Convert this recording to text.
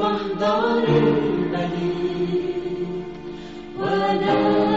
محضر المليك ونسجد